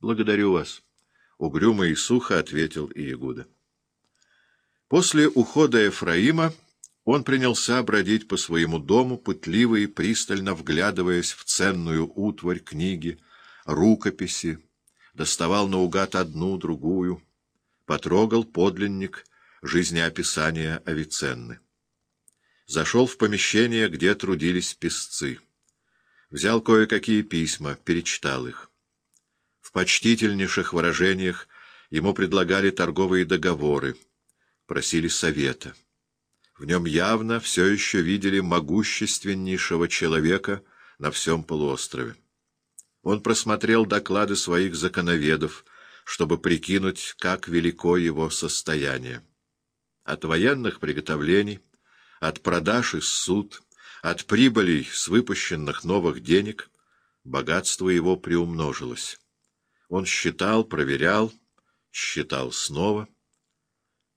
— Благодарю вас, — угрюмо и сухо ответил Иегуда. После ухода Ефраима он принялся бродить по своему дому, пытливо и пристально вглядываясь в ценную утварь, книги, рукописи, доставал наугад одну, другую, потрогал подлинник жизнеописания Авиценны. Зашел в помещение, где трудились писцы. Взял кое-какие письма, перечитал их. В почтительнейших выражениях ему предлагали торговые договоры, просили совета. В нем явно все еще видели могущественнейшего человека на всем полуострове. Он просмотрел доклады своих законоведов, чтобы прикинуть, как велико его состояние. От военных приготовлений, от продаж из суд, от прибылей с выпущенных новых денег богатство его приумножилось. Он считал, проверял, считал снова —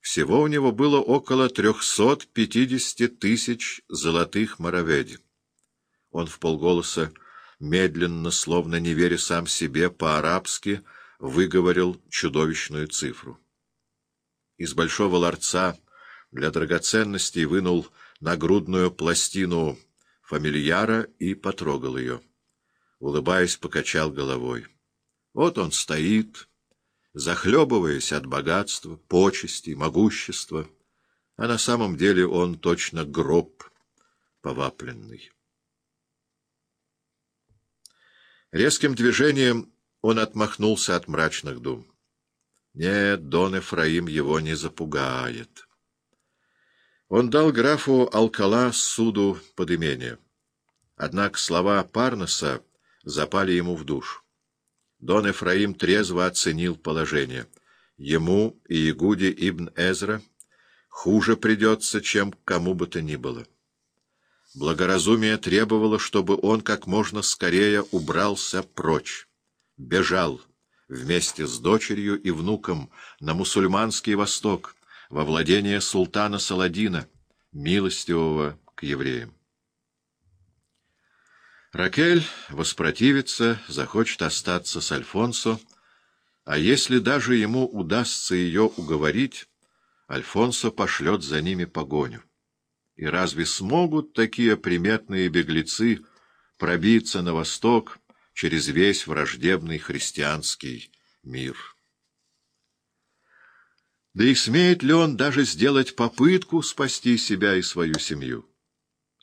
всего у него было около трехсот пятидесяти тысяч золотых мороведи. Он в полголоса, медленно, словно не веря сам себе, по-арабски выговорил чудовищную цифру. Из большого ларца для драгоценностей вынул нагрудную пластину фамильяра и потрогал ее. Улыбаясь, покачал головой. Вот он стоит захлебываясь от богатства, почестей, могущества, а на самом деле он точно гроб повапленный. Резким движением он отмахнулся от мрачных дум. Нет, Дон Эфраим его не запугает. Он дал графу Алкала суду под имение. Однако слова Парноса запали ему в душу. Дон Эфраим трезво оценил положение. Ему и Игуде ибн Эзра хуже придется, чем кому бы то ни было. Благоразумие требовало, чтобы он как можно скорее убрался прочь, бежал вместе с дочерью и внуком на мусульманский восток, во владение султана Саладина, милостивого к евреям. Ракель воспротивится, захочет остаться с Альфонсо, а если даже ему удастся ее уговорить, Альфонсо пошлет за ними погоню. И разве смогут такие приметные беглецы пробиться на восток через весь враждебный христианский мир? Да и смеет ли он даже сделать попытку спасти себя и свою семью?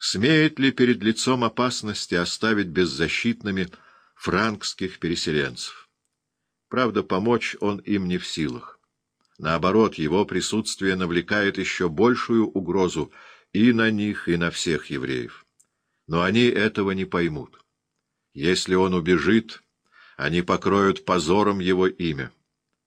Смеет ли перед лицом опасности оставить беззащитными франкских переселенцев? Правда, помочь он им не в силах. Наоборот, его присутствие навлекает еще большую угрозу и на них, и на всех евреев. Но они этого не поймут. Если он убежит, они покроют позором его имя.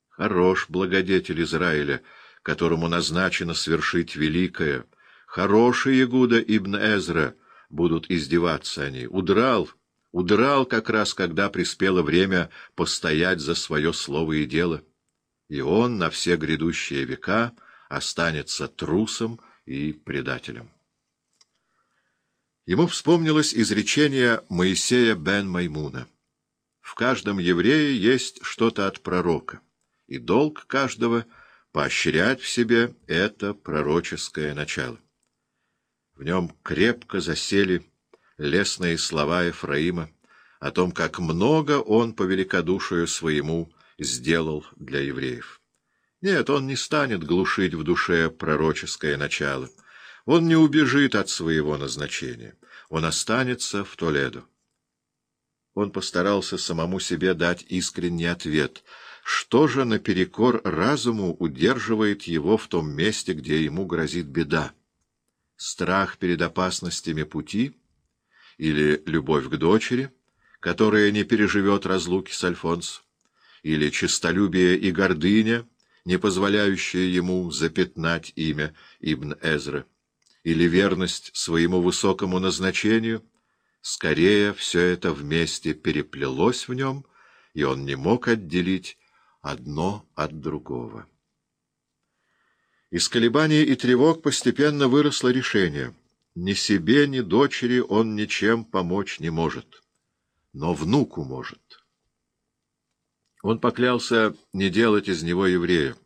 Хорош благодетель Израиля, которому назначено свершить великое — Хороший Ягуда ибн Эзра, будут издеваться они. Удрал, удрал как раз, когда приспело время постоять за свое слово и дело. И он на все грядущие века останется трусом и предателем. Ему вспомнилось изречение Моисея бен Маймуна. В каждом еврее есть что-то от пророка, и долг каждого — поощрять в себе это пророческое начало. В нем крепко засели лесные слова Ефраима о том, как много он по великодушию своему сделал для евреев. Нет, он не станет глушить в душе пророческое начало. Он не убежит от своего назначения. Он останется в Толедо. Он постарался самому себе дать искренний ответ. Что же наперекор разуму удерживает его в том месте, где ему грозит беда? Страх перед опасностями пути или любовь к дочери, которая не переживет разлуки с Альфонсо, или честолюбие и гордыня, не позволяющие ему запятнать имя Ибн Эзра, или верность своему высокому назначению, скорее все это вместе переплелось в нем, и он не мог отделить одно от другого. Из колебаний и тревог постепенно выросло решение. Ни себе, ни дочери он ничем помочь не может. Но внуку может. Он поклялся не делать из него еврея,